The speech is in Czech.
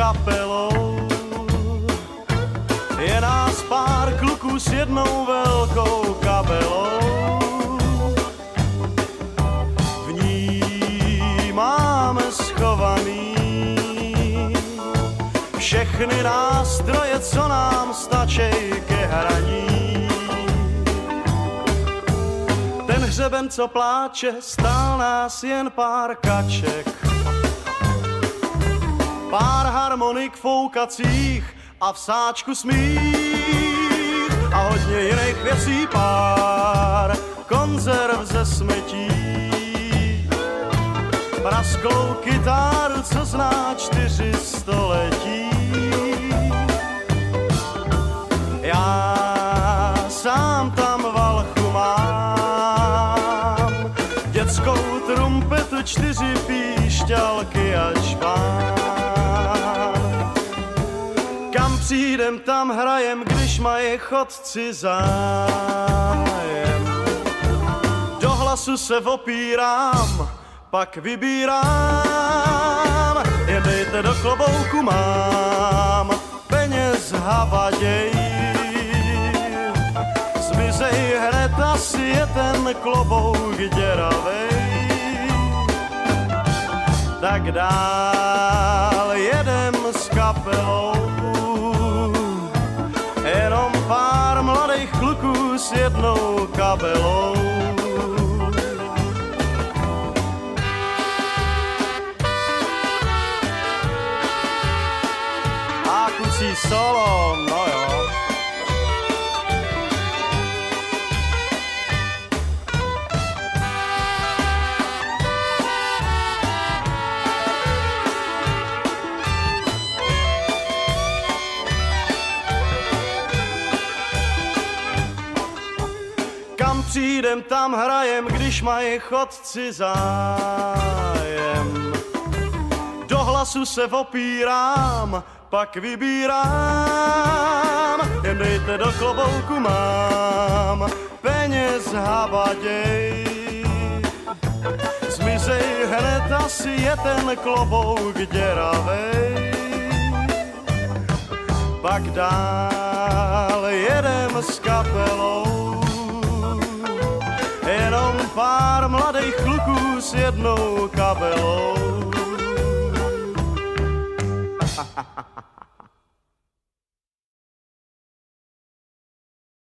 kapelou. Je nás pár kluků s jednou velkou kabelou. V ní máme schovaný všechny nástroje, co nám stačí ke hraní. Ten hřeben, co pláče, stál nás jen pár kaček. Pár harmonik foukacích a v sáčku smích a hodně jiných věcí pár konzerv ze smetí. Prasklou kytáru, co zná čtyři století. Já sám tam valchu mám, dětskou trumpetu, čtyři píšťalky a čpán. Přijdem, tam hrajem, když mají chodci zájem. Do hlasu se opírám, pak vybírám, jen dejte do klobouku mám peněz havaděj. Zmizej hned, asi je ten klobouk děravej. Tak dál jedem s kapelou, pár mladých kluků s jednou kabelou. A kucí solo, Přijdem, tam hrajem, když mají chodci zájem. Do hlasu se opírám, pak vybírám, jen dejte do klobouku mám peněz havaděj. Zmizej hned, asi je ten klobouk děravej. Pak dál jedem s kapelou, mladých kluků s jednou kabelou.